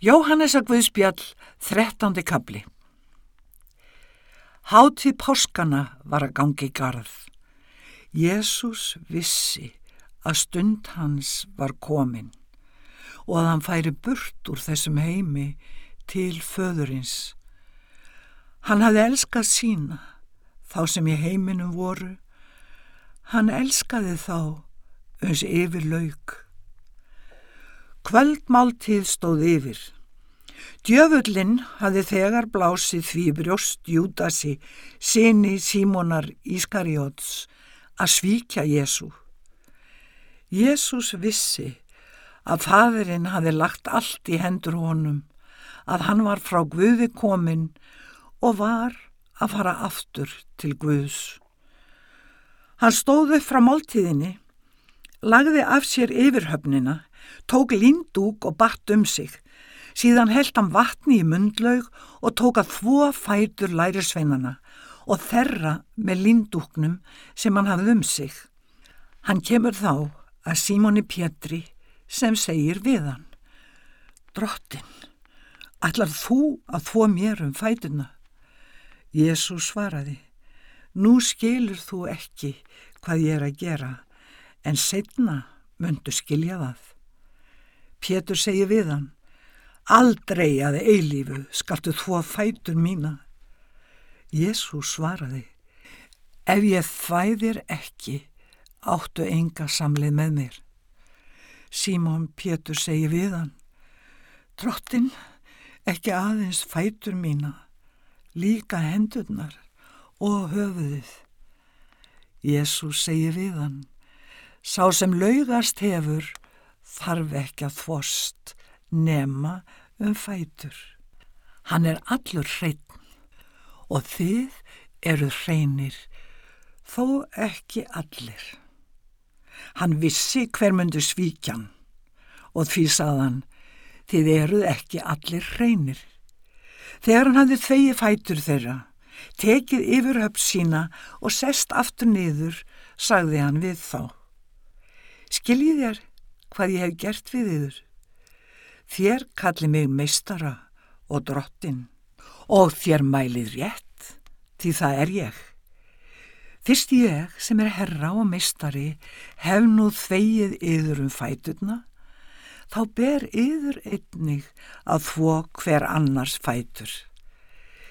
Jóhannesa Guðspjall, 13. kabli Hátíð páskana var að gangi í garð. Jésús vissi að stund hans var komin og að hann færi burt úr þessum heimi til föðurins. Hann hafði elskað sína, þá sem í heiminum voru. Hann elskaði þá uns yfir lauk. Kvöldmáltíð stóð yfir. Djöfullin hafði þegar blásið því brjóst Júdasi, sinni Símonar Ískarjóts, að svíkja Jésu. Jésús vissi að fadurinn hafði lagt allt í hendur honum, að hann var frá Guði kominn og var að fara aftur til Guðs. Hann stóð upp frá máltíðinni, lagði af sér yfirhöfnina, tók lindúk og batt um sig, síðan held hann vatni í mundlaug og tók að þvó fætur lærisveinana og þerra með lindúknum sem hann hafði um sig. Hann kemur þá að Símóni Pétri sem segir við hann, Drottin, ætlar þú að þvó mér um fætuna? Jésús svaraði, nú skilur þú ekki hvað ég er að gera, en setna myndu skilja það. Pétur segir við hann, aldrei að eilífu skaltu þvó fætur mína. Jésús svaraði, ef ég þvæðir ekki, áttu enga samlið með mér. Símón Pétur segir við hann, Drottin, ekki aðeins fætur mína, líka hendurnar og höfuðið. Jésús segir við hann, sá sem laugast hefur þarf ekki að þvost nema um fætur. Hann er allur hreitn og þið eru hreinir, þó ekki allir. Hann vissi hver myndu svíkjan og því saðan, þið eruð ekki allir hreinir. Þegar hann hafði þvegi fætur þeirra, tekið yfirhöfn sína og sest aftur niður, sagði hann við þá. Skiljið þér hvað ég hef gert við yður? Þér kalli mig meistara og drottin og þér mælið rétt, því það er ég. Fyrst ég sem er herra og meistari hef nú þvegið yður um fæturna, þá ber yður einnig að þvó hver annars fætur.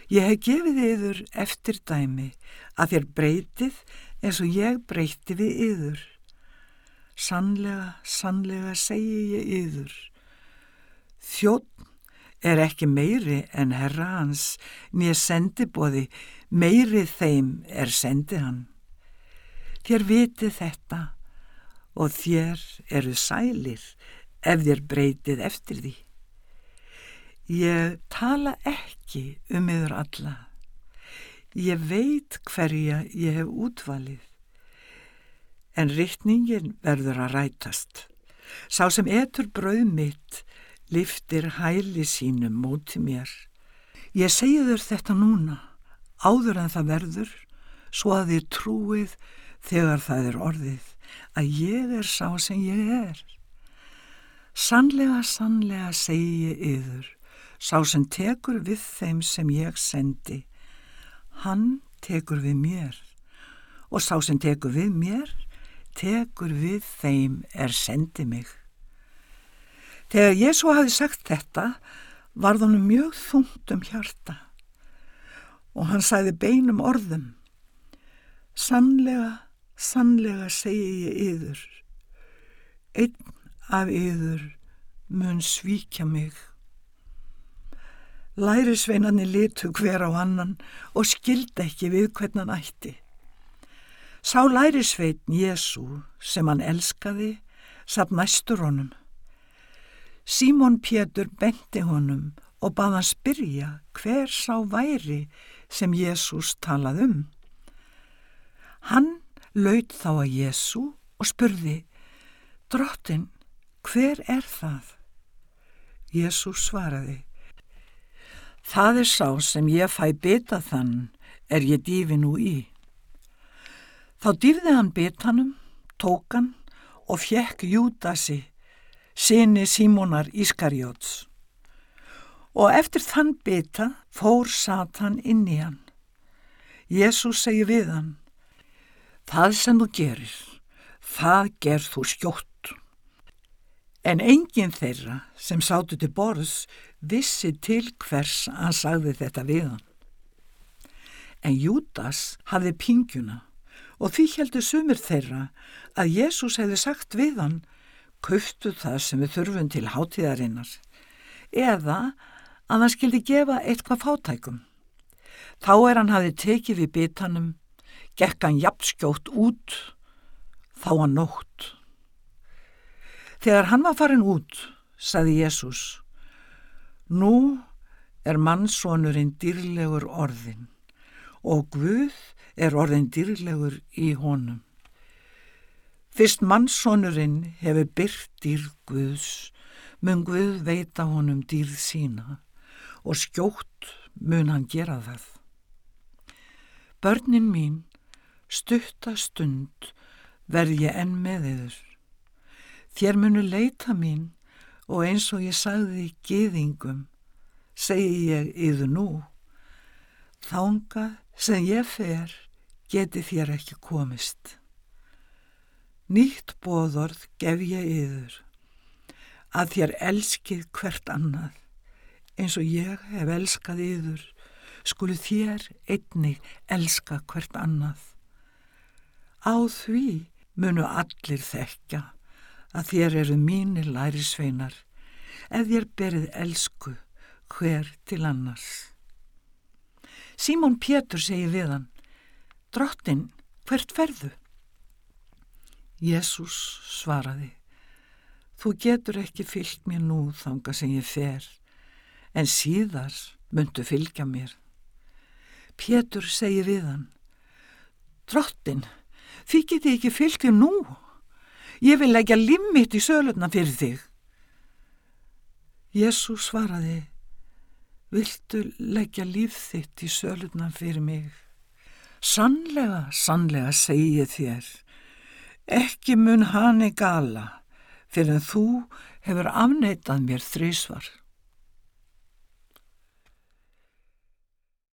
Ég hef gefið yður eftir dæmi að þér breytið eins og ég breyti við yður. Sannlega, sannlega segi ég yður. Þjótt er ekki meiri en herra hans, nýja sendibóði, meiri þeim er sendi hann. Þér viti þetta og þér eru sælir ef þér breytið eftir því. Ég tala ekki um yfir alla. Ég veit hverja ég hef útvalið. En riktningin verður að rætast. Sá sem etur brauð mitt liftir hæli sínum móti mér. Ég segi þur þetta núna, áður en það verður, svo að þið trúið þegar það er orðið, að ég er sá sem ég er. Sannlega, sannlega segi ég yður, sá sem tekur við þeim sem ég sendi, hann tekur við mér, og sá sem tekur við mér, tekur við þeim er sendi mig. Þegar Jésu hafi sagt þetta varð honum mjög þungt um hjarta og hann sæði beinum orðum Sannlega, sannlega segi ég yður, einn af yður mun svíkja mig. Lærisveinanni litu hver á annan og skildi ekki við hvernig hann ætti. Sá lærisveitn Jésu sem hann elskaði satt næstur honum. Símón Pétur benti honum og bað hann spyrja hver sá væri sem Jésús talað um. Hann laud þá að Jésú og spurði, Drottin, hver er það? Jésús svaraði, Það er sá sem ég fæ bita þann er ég dýfi nú í. Þá dýfði hann bitanum, tók hann og fjekk Júdasi sinni Símonar Ískarjóts. Og eftir þann bita fór Satan inn í hann. Jésús segi við hann, það sem þú gerir, það gerð þú skjótt. En enginn þeirra sem sátu til borðs vissi til hvers hann sagði þetta við hann. En Júdas hafði pingjuna og því heldur sumir þeirra að Jésús hefði sagt við hann, kauftu það sem við þurfum til hátíðarinnar, eða að hann skildi gefa eitthvað fátækum. Þá er hann hafið tekið við bitanum, gekk hann jafnskjótt út, þá hann nótt. Þegar hann var farin út, saði Jésús, nú er mannsonurinn dýrlegur orðin og Guð er orðin dýrlegur í honum. Fyrst mannsonurinn hefur byrt dýr Guðs, mun Guð veita honum dýrð sína og skjótt mun hann gera það. Börnin mín, stutta stund verð ég enn með yður. Þér munu leita mín og eins og ég sagði gýðingum, segi ég yður nú. Þánga sem ég fer geti þér ekki komist. Nýtt bóðorð gef ég yður, að þér elskið hvert annað, eins og ég hef elskað yður, skulu þér einnig elska hvert annað. Á því munu allir þekka að þér eru mínir lærisveinar, ef þér berið elsku hver til annars. Símón Pétur segi við hann, drottin, hvert ferðu? Jésús svaraði, þú getur ekki fyllt mér nú þanga sem ég fer, en síðar myndu fylgja mér. Pétur segi við hann, drottin, því geti ekki fyllt þér nú, ég vil leggja limmitt í sölutna fyrir þig. Jésús svaraði, viltu leggja líf þitt í sölutna fyrir mig? Sannlega, sannlega segi ég þér, ekki mun hann í gala fyrir en þú hefur afneitað mér þrísvar.